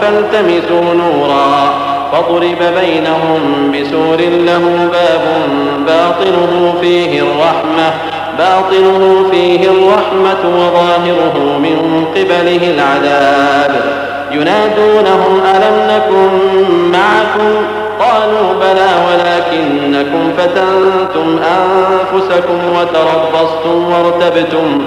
فالتمسوا نورا فضرب بينهم بسور له باب باطنه فيه الرحمة باطنه فيه الرحمة وظاهره من قبله العذاب. ينادونهم ألم نكن معكم؟ قالوا بلى ولكنكم فتنتم أنفسكم وتربصتم وارتبتم.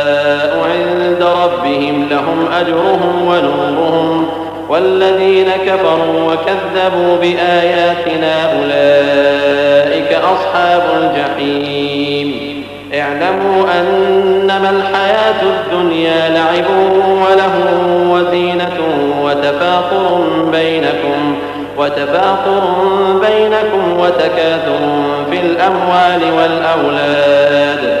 لهم أجرهم ونورهم والذين كفروا وكذبوا بآياتنا أولئك أصحاب الجحيم. اعلموا أنما الحياة الدنيا لعب وله وزينة وتفاخر بينكم وتفاخر بينكم وتكاثر في الأموال والأولاد.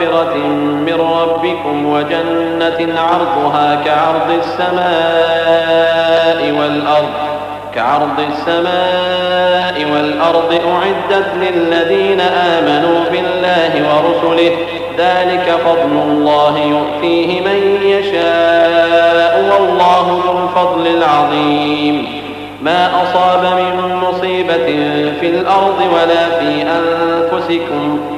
مغفرة من ربكم وجنة عرضها كعرض السماء والأرض كعرض السماء والأرض أعدت للذين آمنوا بالله ورسله ذلك فضل الله يؤتيه من يشاء والله ذو الفضل العظيم. ما أصاب من مصيبة في الأرض ولا في أنفسكم